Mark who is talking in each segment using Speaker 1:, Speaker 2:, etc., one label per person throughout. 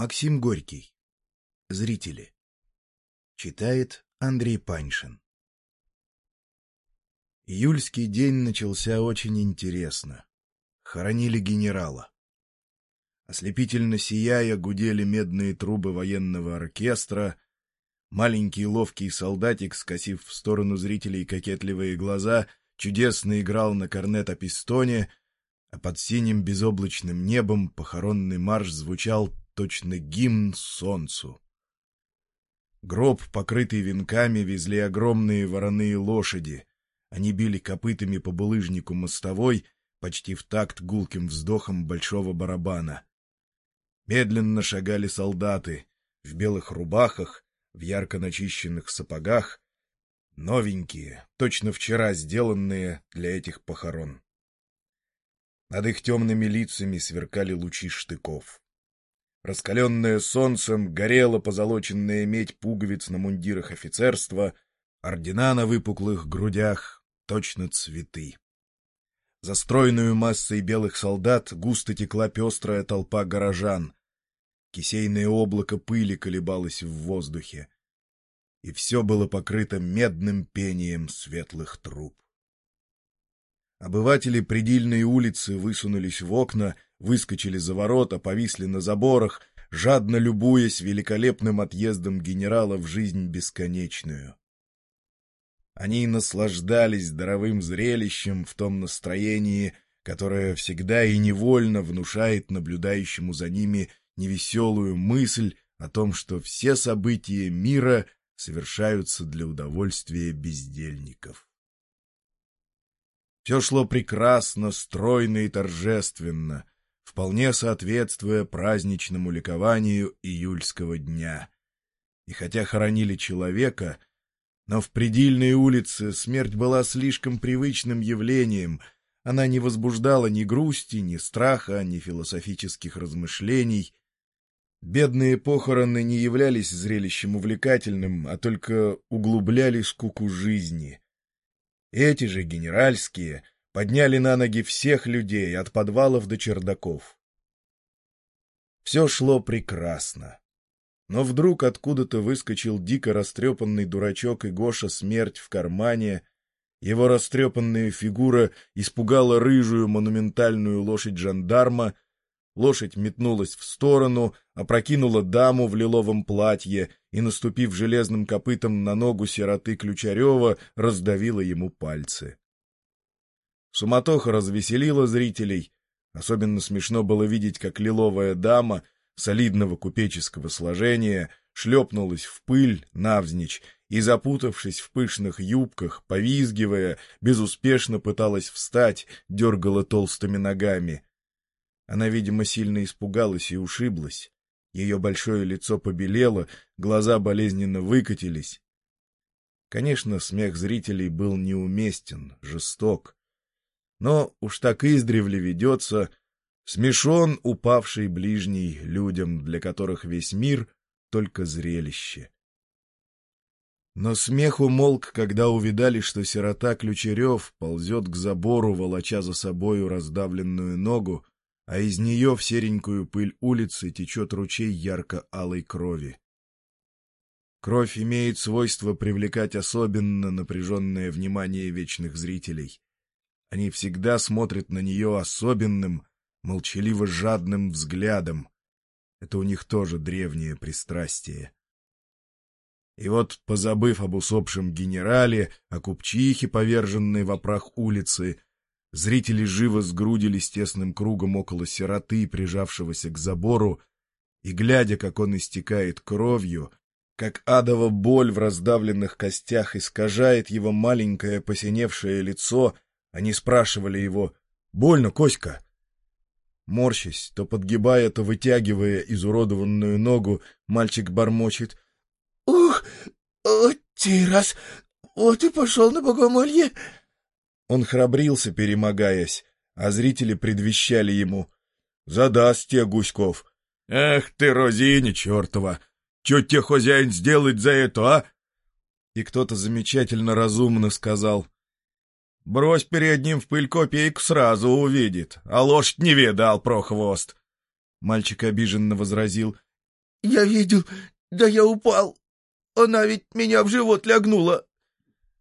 Speaker 1: Максим Горький. Зрители. Читает Андрей Паншин. Июльский день начался очень интересно. Хоронили генерала. Ослепительно сияя, гудели медные трубы военного оркестра. Маленький ловкий солдатик, скосив в сторону зрителей кокетливые глаза, чудесно играл на корнет-пистоне, а под синим безоблачным небом похоронный марш звучал точно гимн солнцу. Гроб, покрытый венками, везли огромные вороные лошади. Они били копытами по булыжнику мостовой, почти в такт гулким вздохом большого барабана. Медленно шагали солдаты в белых рубахах, в ярко начищенных сапогах, новенькие, точно вчера сделанные для этих похорон. Над их темными лицами сверкали лучи штыков. Раскаленная солнцем горела позолоченная медь пуговиц на мундирах офицерства, ордена на выпуклых грудях, точно цветы. За стройную массой белых солдат густо текла пестрая толпа горожан. Кисейное облако пыли колебалось в воздухе. И все было покрыто медным пением светлых труб. Обыватели предельной улицы высунулись в окна, выскочили за ворота, повисли на заборах, жадно любуясь великолепным отъездом генерала в жизнь бесконечную. Они наслаждались здоровым зрелищем в том настроении, которое всегда и невольно внушает наблюдающему за ними невеселую мысль о том, что все события мира совершаются для удовольствия бездельников. Все шло прекрасно, стройно и торжественно, вполне соответствуя праздничному ликованию июльского дня. И хотя хоронили человека, но в предельной улице смерть была слишком привычным явлением, она не возбуждала ни грусти, ни страха, ни философических размышлений. Бедные похороны не являлись зрелищем увлекательным, а только углубляли скуку жизни — эти же генеральские подняли на ноги всех людей от подвалов до чердаков. Все шло прекрасно. Но вдруг откуда-то выскочил дико растрепанный дурачок и Гоша смерть в кармане. Его растрепанная фигура испугала рыжую монументальную лошадь жандарма — Лошадь метнулась в сторону, опрокинула даму в лиловом платье и, наступив железным копытом на ногу сироты Ключарева, раздавила ему пальцы. Суматоха развеселила зрителей. Особенно смешно было видеть, как лиловая дама солидного купеческого сложения шлепнулась в пыль навзничь и, запутавшись в пышных юбках, повизгивая, безуспешно пыталась встать, дергала толстыми ногами — она, видимо, сильно испугалась и ушиблась. Ее большое лицо побелело, глаза болезненно выкатились. Конечно, смех зрителей был неуместен, жесток. Но уж так издревле ведется, смешон упавший ближний людям, для которых весь мир — только зрелище. Но смех умолк, когда увидали, что сирота Ключерев ползет к забору, волоча за собою раздавленную ногу, а из нее в серенькую пыль улицы течет ручей ярко-алой крови. Кровь имеет свойство привлекать особенно напряженное внимание вечных зрителей. Они всегда смотрят на нее особенным, молчаливо жадным взглядом. Это у них тоже древнее пристрастие. И вот, позабыв об усопшем генерале, о купчихе, поверженной в опрах улицы, Зрители живо сгрудились тесным кругом около сироты, прижавшегося к забору, и, глядя, как он истекает кровью, как адова боль в раздавленных костях искажает его маленькое посиневшее лицо, они спрашивали его «Больно, Коська?» Морщась, то подгибая, то вытягивая изуродованную ногу, мальчик бормочет «Ух, о, раз, вот и пошел на богомолье!» Он храбрился, перемогаясь, а зрители предвещали ему. «Задаст тебе, Гуськов!» «Эх ты, Розиня чертова! Че тебе хозяин сделать за это, а?» И кто-то замечательно разумно сказал. «Брось перед ним в пыль копейку, сразу увидит, а лошадь не видал, прохвост!» Мальчик обиженно возразил.
Speaker 2: — Я видел, да я упал. Она ведь меня в живот лягнула.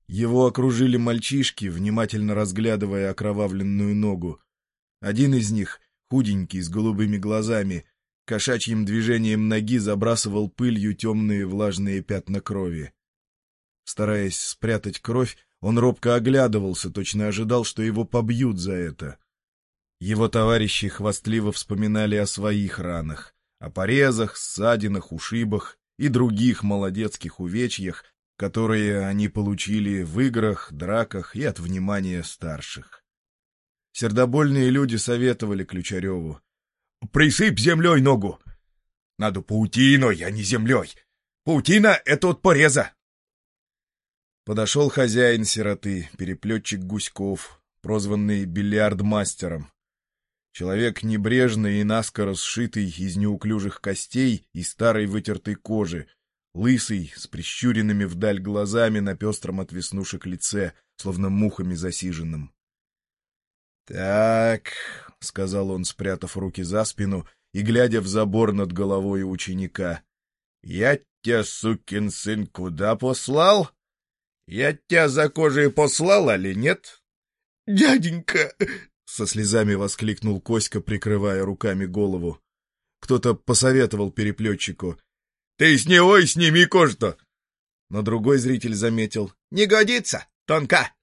Speaker 1: Его окружили мальчишки, внимательно разглядывая окровавленную ногу. Один из них, худенький, с голубыми глазами, кошачьим движением ноги забрасывал пылью темные влажные пятна крови. Стараясь спрятать кровь, он робко оглядывался, точно ожидал, что его побьют за это. Его товарищи хвастливо вспоминали о своих ранах, о порезах, ссадинах, ушибах и других молодецких увечьях, которые они получили в играх, драках и от внимания старших. Сердобольные люди советовали Ключареву. — Присыпь землей ногу! Надо паутиной, а не землей. Паутина — это от пореза. Подошел хозяин сироты, переплетчик Гуськов, прозванный бильярдмастером. Человек небрежный и наскоро сшитый из неуклюжих костей и старой вытертой кожи, лысый, с прищуренными вдаль глазами на пестром от веснушек лице, словно мухами засиженным. — Так, — сказал он, спрятав руки за спину и глядя в забор над головой ученика, — я тебя, сукин сын, куда послал? Я тебя за кожей послал, али нет?
Speaker 2: — Дяденька!
Speaker 1: — со слезами воскликнул Коська, прикрывая руками голову. Кто-то посоветовал переплетчику. Ты с него и сними кожу-то. Но другой зритель заметил. Не годится, тонка.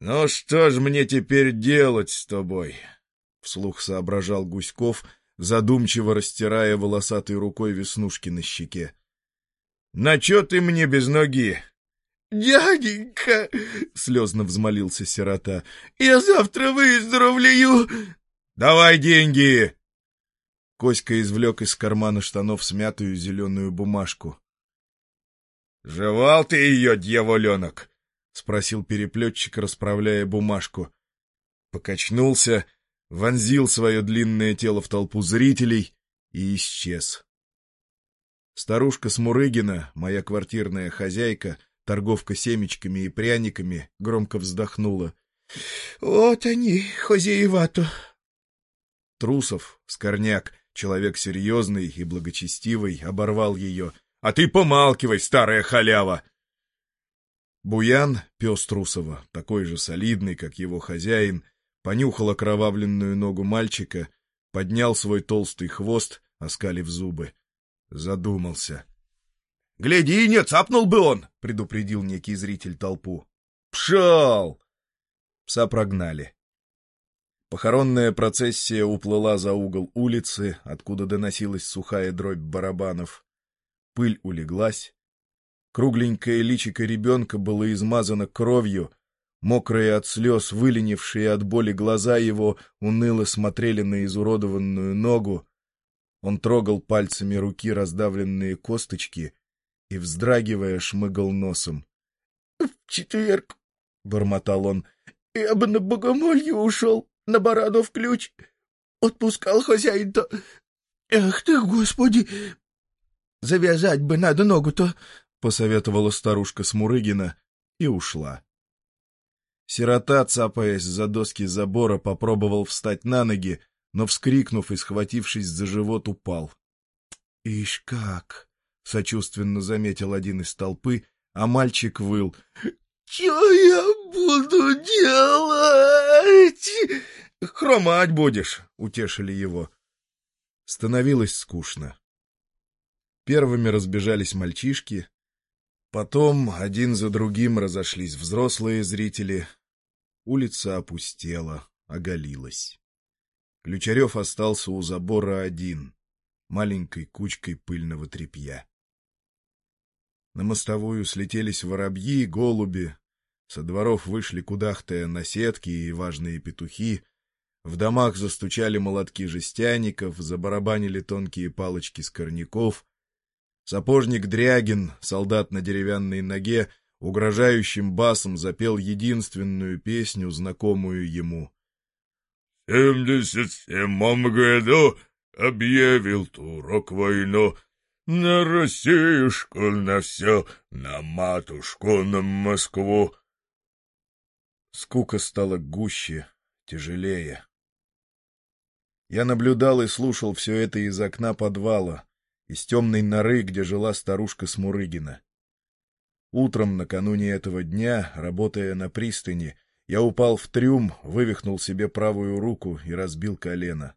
Speaker 1: Ну что ж мне теперь делать с тобой? Вслух соображал Гуськов, задумчиво растирая волосатой рукой веснушки на щеке. На чё ты мне без ноги?
Speaker 2: «Дяденька!» — слезно взмолился сирота. «Я завтра выздоровлю!»
Speaker 1: «Давай деньги!» Коська извлек из кармана штанов смятую зеленую бумажку. — Жевал ты ее, дьяволенок? — спросил переплетчик, расправляя бумажку. Покачнулся, вонзил свое длинное тело в толпу зрителей и исчез. Старушка Смурыгина, моя квартирная хозяйка, торговка семечками и пряниками, громко вздохнула.
Speaker 2: — Вот они, хозяева-то!
Speaker 1: Трусов, Скорняк, Человек серьезный и благочестивый оборвал ее. — А ты помалкивай, старая халява! Буян, пес Трусова, такой же солидный, как его хозяин, понюхал окровавленную ногу мальчика, поднял свой толстый хвост, оскалив зубы. Задумался. — Гляди, не цапнул бы он! — предупредил некий зритель толпу. — Пшел! Пса прогнали. Похоронная процессия уплыла за угол улицы, откуда доносилась сухая дробь барабанов. Пыль улеглась. Кругленькое личико ребенка было измазано кровью, мокрые от слез, выленившие от боли глаза его уныло смотрели на изуродованную ногу. Он трогал пальцами руки раздавленные косточки и, вздрагивая, шмыгал носом.
Speaker 2: — В четверг, — бормотал он, — я бы на богомолье ушел на Баранов ключ. Отпускал хозяин-то. Эх ты, господи! Завязать бы надо ногу-то, — посоветовала старушка Смурыгина и ушла.
Speaker 1: Сирота, цапаясь за доски забора, попробовал встать на ноги, но, вскрикнув и схватившись за живот, упал. — Ишь как! — сочувственно заметил один из толпы, а мальчик выл.
Speaker 2: — Чё я буду делать?
Speaker 1: — Хромать будешь, — утешили его. Становилось скучно. Первыми разбежались мальчишки, потом один за другим разошлись взрослые зрители. Улица опустела, оголилась. Ключарев остался у забора один, маленькой кучкой пыльного тряпья. На мостовую слетелись воробьи, голуби, со дворов вышли кудахтая наседки и важные петухи, в домах застучали молотки жестяников, забарабанили тонкие палочки скорняков. Сапожник Дрягин, солдат на деревянной ноге, угрожающим басом запел единственную песню, знакомую ему.
Speaker 3: — В семьдесят седьмом году объявил турок войну, на Россиюшку, на все, на матушку, на Москву.
Speaker 1: Скука стала гуще, тяжелее. Я наблюдал и слушал все это из окна подвала, из темной норы, где жила старушка Смурыгина. Утром, накануне этого дня, работая на пристани, я упал в трюм, вывихнул себе правую руку и разбил колено.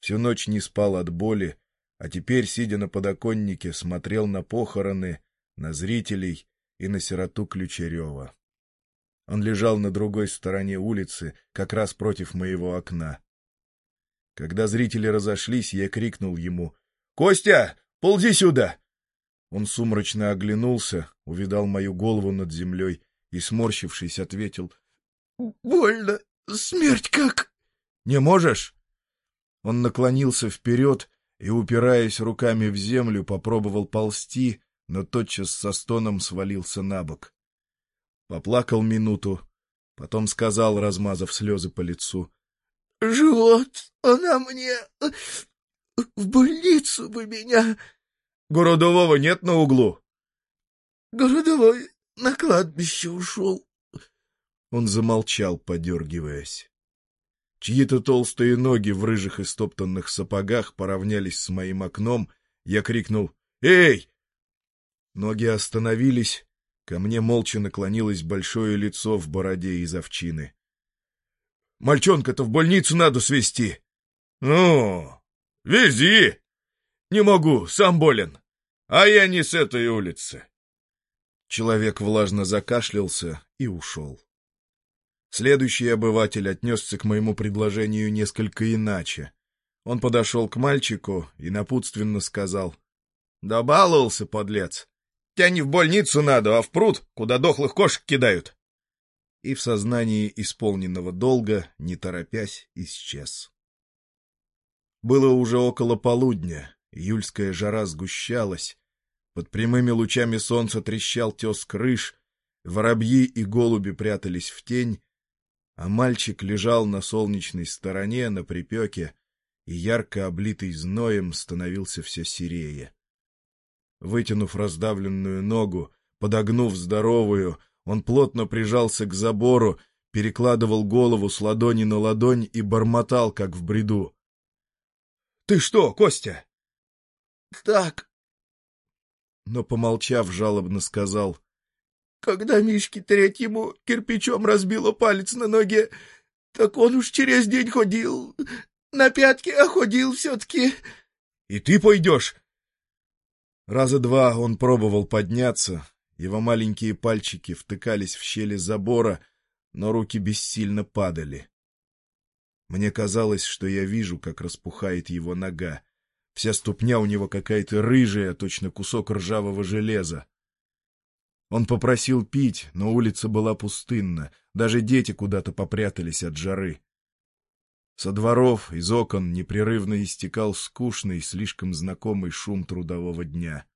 Speaker 1: Всю ночь не спал от боли, а теперь, сидя на подоконнике, смотрел на похороны, на зрителей и на сироту Ключерева. Он лежал на другой стороне улицы, как раз против моего окна. Когда зрители разошлись, я крикнул ему «Костя, ползи сюда!» Он сумрачно оглянулся, увидал мою голову над землей и, сморщившись, ответил
Speaker 2: «Больно, смерть как!»
Speaker 1: «Не можешь?» Он наклонился вперед и, упираясь руками в землю, попробовал ползти, но тотчас со стоном свалился на бок. Поплакал минуту, потом сказал, размазав слезы по лицу.
Speaker 2: — Живот, она мне... В больницу бы меня...
Speaker 1: Городового нет на углу?
Speaker 2: Городовой на кладбище ушел.
Speaker 1: Он замолчал, подергиваясь. Чьи-то толстые ноги в рыжих и стоптанных сапогах поравнялись с моим окном. Я крикнул «Эй!». Ноги остановились. Ко мне молча наклонилось большое лицо в бороде из овчины. «Мальчонка-то в больницу надо свести!»
Speaker 3: «Ну, вези!»
Speaker 1: «Не могу, сам болен!»
Speaker 3: а я не с этой улицы.
Speaker 1: Человек влажно закашлялся и ушел. Следующий обыватель отнесся к моему предложению несколько иначе. Он подошел к мальчику и напутственно сказал. — Да баловался, подлец! Тебя не в больницу надо, а в пруд, куда дохлых кошек кидают! И в сознании исполненного долга, не торопясь, исчез. Было уже около полудня, июльская жара сгущалась, под прямыми лучами солнца трещал тес крыш, воробьи и голуби прятались в тень, а мальчик лежал на солнечной стороне, на припеке, и ярко облитый зноем становился все серее. Вытянув раздавленную ногу, подогнув здоровую, он плотно прижался к забору, перекладывал голову с ладони на ладонь и бормотал, как в бреду. — Ты что, Костя?
Speaker 2: — Так,
Speaker 1: но, помолчав, жалобно сказал.
Speaker 2: — Когда Мишке третьему кирпичом разбило палец на ноге, так он уж через день ходил. На пятке, а ходил все-таки.
Speaker 1: — И ты пойдешь? Раза два он пробовал подняться, его маленькие пальчики втыкались в щели забора, но руки бессильно падали. Мне казалось, что я вижу, как распухает его нога. Вся ступня у него какая-то рыжая, точно кусок ржавого железа. Он попросил пить, но улица была пустынна, даже дети куда-то попрятались от жары. Со дворов, из окон непрерывно истекал скучный, слишком знакомый шум трудового дня.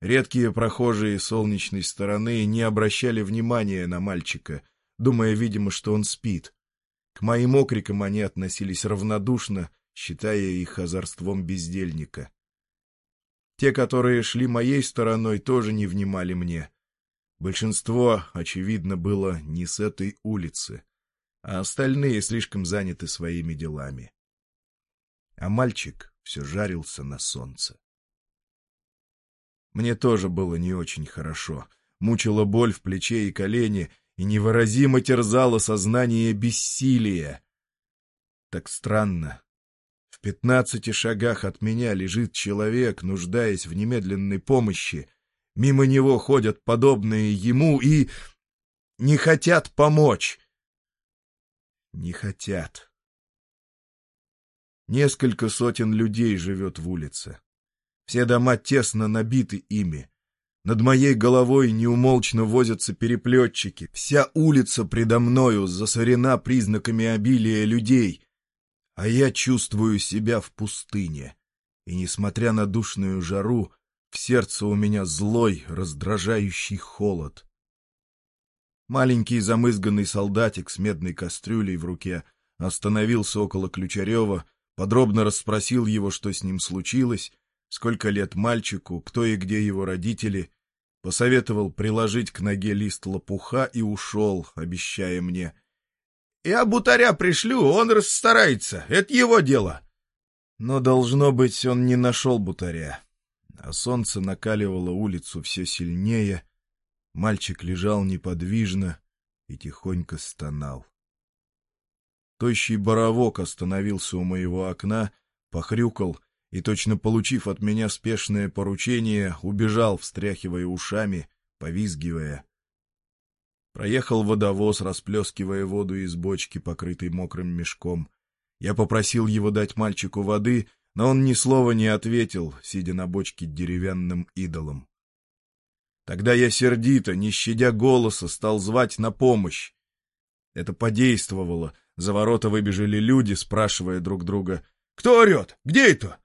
Speaker 1: Редкие прохожие солнечной стороны не обращали внимания на мальчика, думая, видимо, что он спит. К моим окрикам они относились равнодушно считая их озорством бездельника. Те, которые шли моей стороной, тоже не внимали мне. Большинство, очевидно, было не с этой улицы, а остальные слишком заняты своими делами. А мальчик все жарился на солнце. Мне тоже было не очень хорошо. Мучила боль в плече и колене, и невыразимо терзало сознание бессилия. Так странно, в пятнадцати шагах от меня лежит человек, нуждаясь в немедленной помощи. Мимо него ходят подобные ему и... не хотят помочь. Не хотят. Несколько сотен людей живет в улице. Все дома тесно набиты ими. Над моей головой неумолчно возятся переплетчики. Вся улица предо мною засорена признаками обилия людей а я чувствую себя в пустыне. И, несмотря на душную жару, в сердце у меня злой, раздражающий холод. Маленький замызганный солдатик с медной кастрюлей в руке остановился около Ключарева, подробно расспросил его, что с ним случилось, сколько лет мальчику, кто и где его родители, посоветовал приложить к ноге лист лопуха и ушел, обещая мне — я бутаря пришлю, он расстарается. Это его дело. Но, должно быть, он не нашел бутаря. А солнце накаливало улицу все сильнее, мальчик лежал неподвижно и тихонько стонал. Тощий боровок остановился у моего окна, похрюкал и, точно получив от меня спешное поручение, убежал, встряхивая ушами, повизгивая. Проехал водовоз, расплескивая воду из бочки, покрытой мокрым мешком. Я попросил его дать мальчику воды, но он ни слова не ответил, сидя на бочке деревянным идолом. Тогда я сердито, не щадя голоса, стал звать на помощь. Это подействовало — за ворота выбежали люди, спрашивая друг друга. «Кто орет? Где это?»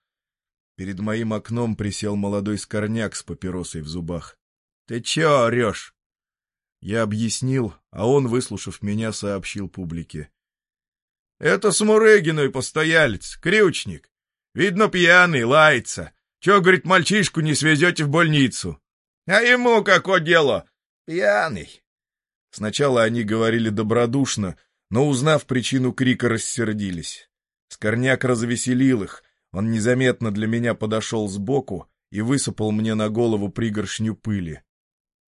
Speaker 1: Перед моим окном присел молодой скорняк с папиросой в зубах. «Ты чё орёшь?» Я объяснил, а он, выслушав меня, сообщил публике. «Это Смурыгиной постоялец, крючник. Видно, пьяный, лается. Чё, говорит, мальчишку не свезете в больницу?» «А ему какое дело? Пьяный». Сначала они говорили добродушно, но, узнав причину крика, рассердились. Скорняк развеселил их, он незаметно для меня подошел сбоку и высыпал мне на голову пригоршню пыли.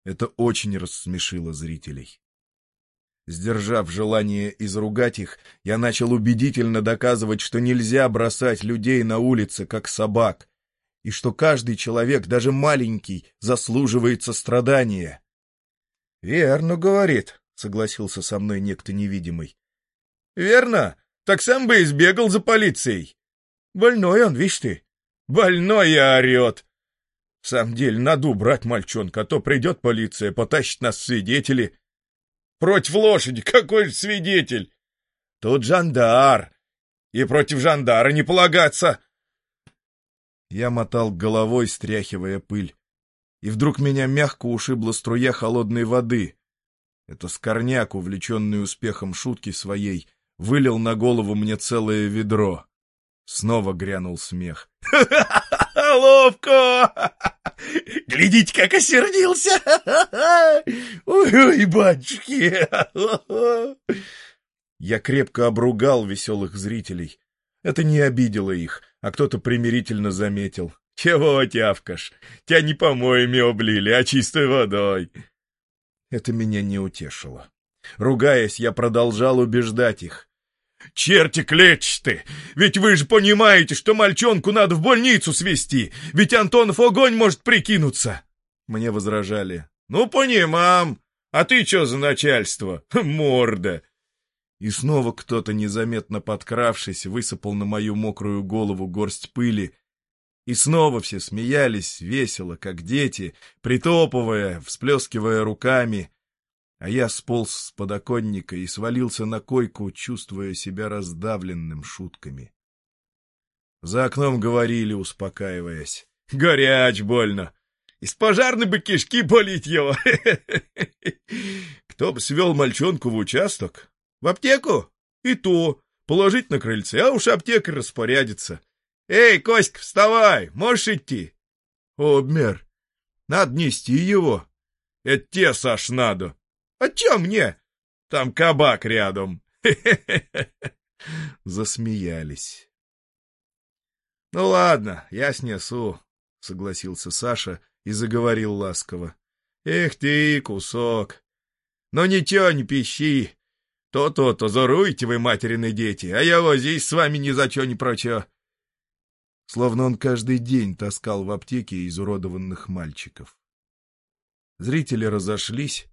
Speaker 1: Это очень рассмешило зрителей. Сдержав желание изругать их, я начал убедительно доказывать, что нельзя бросать людей на улице, как собак, и что каждый человек, даже маленький, заслуживает сострадания. — Верно, — говорит, согласился со мной некто невидимый. Верно, так сам бы избегал за полицией. Больной он, видишь ты. Больной и орет. В самом деле, надо убрать мальчонка, а то придет полиция, потащит нас свидетели. Против лошади, какой же свидетель? Тут жандар, и против жандара не полагаться. Я мотал головой, стряхивая пыль, и вдруг меня мягко ушибла струя холодной воды. Это Скорняк, увлеченный успехом шутки своей, вылил на голову мне целое ведро. Снова грянул смех. «Ловко! Глядите, как осердился! Ой, батюшки!» Я крепко обругал веселых зрителей. Это не обидело их, а кто-то примирительно заметил. «Чего тявкаш? Тебя не помоями облили, а чистой водой!» Это меня не утешило. Ругаясь, я продолжал убеждать их. «Черти клетчатые! Ведь вы же понимаете, что мальчонку надо в больницу свести, ведь Антонов огонь может прикинуться!» Мне возражали. «Ну, понимам! А ты что за начальство? Морда!» И снова кто-то, незаметно подкравшись, высыпал на мою мокрую голову горсть пыли и снова все смеялись весело, как дети, притопывая, всплескивая руками. А я сполз с подоконника и свалился на койку, чувствуя себя раздавленным шутками. За окном говорили, успокаиваясь. «Горяч больно! Из пожарной бы кишки болить его!» Кто бы свел мальчонку в участок? В аптеку? И то. Положить на крыльце, а уж аптекарь распорядится. «Эй, Коська, вставай! Можешь идти?» «Обмер. Надо нести его». «Это тебе, Саш, надо». «А чё мне? Там кабак рядом». Засмеялись. «Ну ладно, я снесу», — согласился Саша и заговорил ласково. «Эх ты, кусок! Ну ничего, не пищи. То-то-то, заруйте вы, материны дети, а я возись с вами ни за чё ни про чё словно он каждый день таскал в аптеке изуродованных мальчиков. Зрители разошлись,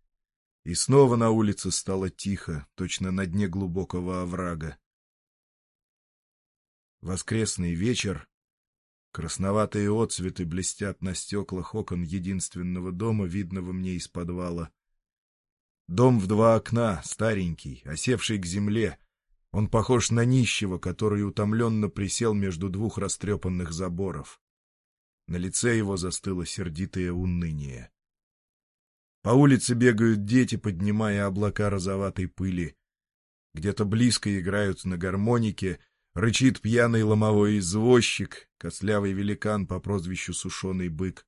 Speaker 1: и снова на улице стало тихо, точно на дне глубокого оврага. Воскресный вечер. Красноватые отцветы блестят на стеклах окон единственного дома, видного мне из подвала. Дом в два окна, старенький, осевший к земле, он похож на нищего, который утомленно присел между двух растрепанных заборов. На лице его застыло сердитое уныние. По улице бегают дети, поднимая облака розоватой пыли. Где-то близко играют на гармонике, рычит пьяный ломовой извозчик, кослявый великан по прозвищу Сушеный бык.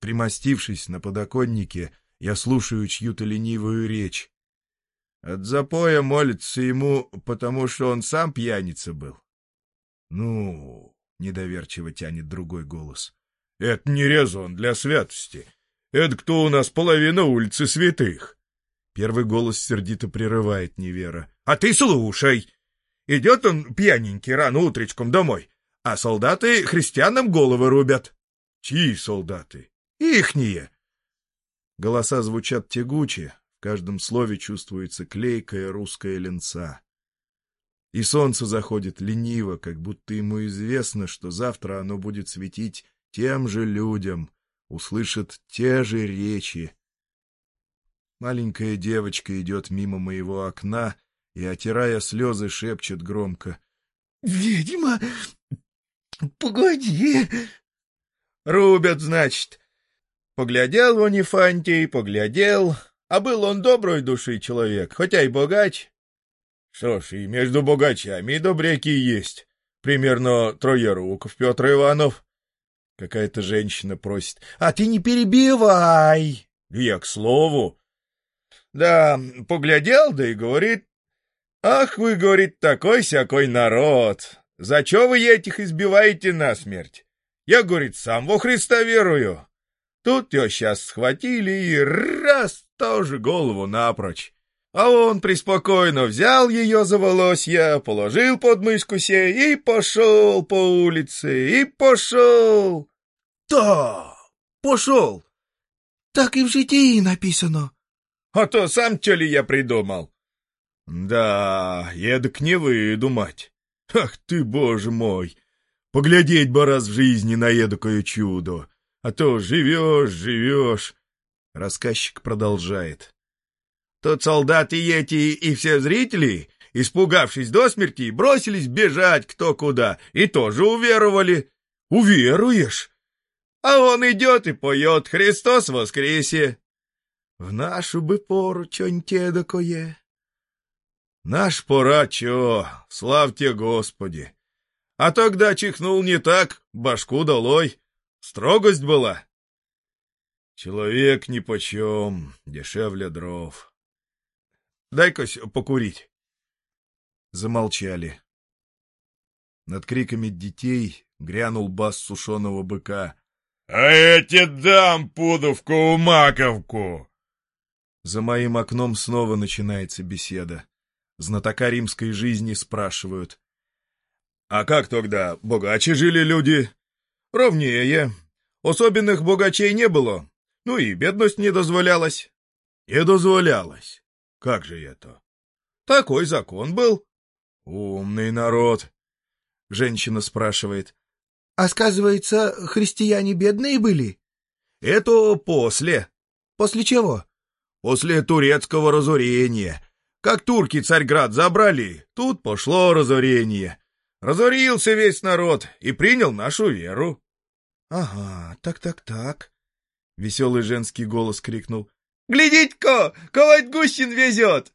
Speaker 1: Примостившись на подоконнике, я слушаю чью-то ленивую речь. От запоя молится ему, потому что он сам пьяница был. — Ну, — недоверчиво тянет другой голос.
Speaker 3: — Это не резон для святости. Это кто у нас половина улицы святых?
Speaker 1: Первый голос сердито прерывает невера.
Speaker 3: — А ты слушай! Идет он пьяненький рано утречком домой, а солдаты христианам головы рубят. — Чьи солдаты? — Ихние.
Speaker 1: Голоса звучат тягуче, в каждом слове чувствуется клейкая русская ленца. И солнце заходит лениво, как будто ему известно, что завтра оно будет светить тем же людям, услышит те же речи. Маленькая девочка идет мимо моего окна и, отирая слезы, шепчет громко.
Speaker 2: — Ведьма! Погоди!
Speaker 3: — Рубят, значит. Поглядел в Анифантий, поглядел, а был он доброй души человек, хотя и богач. Что ж, и между богачами и добряки есть. Примерно Троеруков Петр Иванов.
Speaker 1: Какая-то женщина просит.
Speaker 2: — А ты не перебивай!
Speaker 3: — Я к слову. Да, поглядел, да и говорит. Ах вы, говорит, такой-сякой народ. За что вы этих избиваете насмерть? Я, говорит, сам во Христа верую. Тут ее сейчас схватили и раз тоже голову напрочь. А он преспокойно взял ее за волосья, положил под мышку сей и пошел по улице, и пошел.
Speaker 2: Да, пошел. Так и в житии написано.
Speaker 3: А то сам что ли я придумал? Да, едок не выдумать. Ах ты, боже мой! Поглядеть бы раз в жизни на едокое чудо. А то живешь, живешь.
Speaker 1: Рассказчик продолжает.
Speaker 3: Тот солдаты эти и все зрители, испугавшись до смерти, бросились бежать кто куда и тоже уверовали. Уверуешь? А он идет и поет «Христос воскресе».
Speaker 2: В нашу бы пору чё-нибудь эдакое.
Speaker 3: Наш пора чё, славьте Господи. А тогда чихнул не так, башку долой. Строгость была. Человек нипочем, дешевле дров. Дай-ка покурить.
Speaker 1: Замолчали. Над криками детей грянул бас сушеного быка.
Speaker 3: — А эти дам пудовку-маковку!
Speaker 1: За моим окном снова начинается беседа. Знатока римской жизни спрашивают.
Speaker 3: — А как тогда, богаче жили люди? — Ровнее. Особенных богачей не было. Ну и бедность не дозволялась. — Не дозволялась. Как же это? — Такой закон был. — Умный народ.
Speaker 1: Женщина спрашивает.
Speaker 2: — А сказывается, христиане бедные были?
Speaker 3: — Это после.
Speaker 2: — После чего?
Speaker 3: — После турецкого разорения. Как турки Царьград забрали, тут пошло разорение. Разорился весь народ и принял нашу веру.
Speaker 2: — Ага, так-так-так.
Speaker 1: Веселый женский голос крикнул.
Speaker 3: — Глядите-ка, ковать Гущин везет!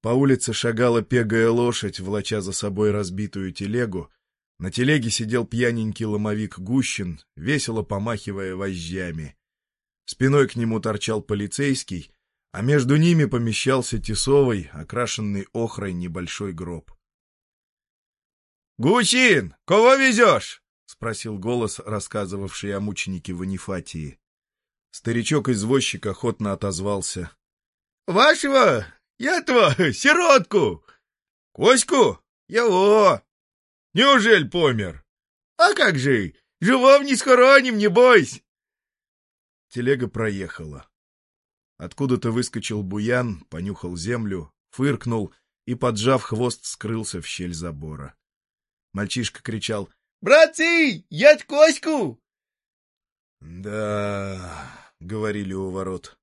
Speaker 1: По улице шагала пегая лошадь, влача за собой разбитую телегу. На телеге сидел пьяненький ломовик Гущин, весело помахивая вожжами. Спиной к нему торчал полицейский, а между ними помещался тесовый, окрашенный охрой небольшой гроб.
Speaker 3: — Гущин, кого везешь? — спросил голос, рассказывавший о мученике Ванифатии.
Speaker 1: Старичок-извозчик охотно отозвался.
Speaker 3: — Вашего? Я-то сиротку! Коську? Его! Неужели помер? А как же? Живом не схороним, не бойся!
Speaker 1: Телега проехала. Откуда-то выскочил буян, понюхал землю, фыркнул и, поджав хвост, скрылся в щель забора. Мальчишка кричал
Speaker 2: «Братцы, ять Коську!»
Speaker 1: «Да...» — говорили у ворот.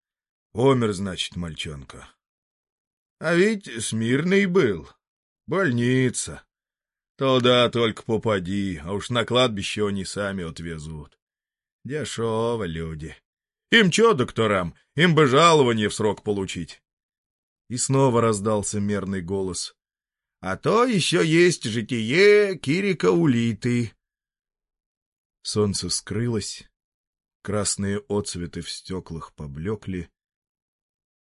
Speaker 1: «Умер, значит, мальчонка». А ведь смирный был. Больница. Туда только попади, а уж на кладбище они сами отвезут. Дешево люди. Им чё, докторам, им бы жалование в срок получить. И снова раздался мерный голос. А то еще есть житие Кирика Улиты. Солнце скрылось, красные отцветы в стеклах поблекли,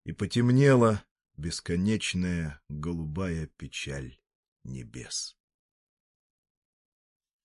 Speaker 1: и потемнело бесконечная голубая печаль небес.